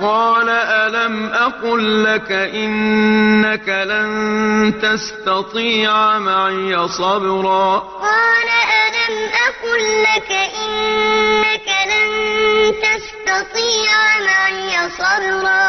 قَالَ أَلَمْ أَقُل لَّكَ إِنَّكَ لَن تَسْتَطِيعَ مَعِيَ صَبْرًا قَالَ أَلَمْ أَقُل لَّكَ إِنَّكَ لَن تَسْتَطِيعَ مَعِيَ صَبْرًا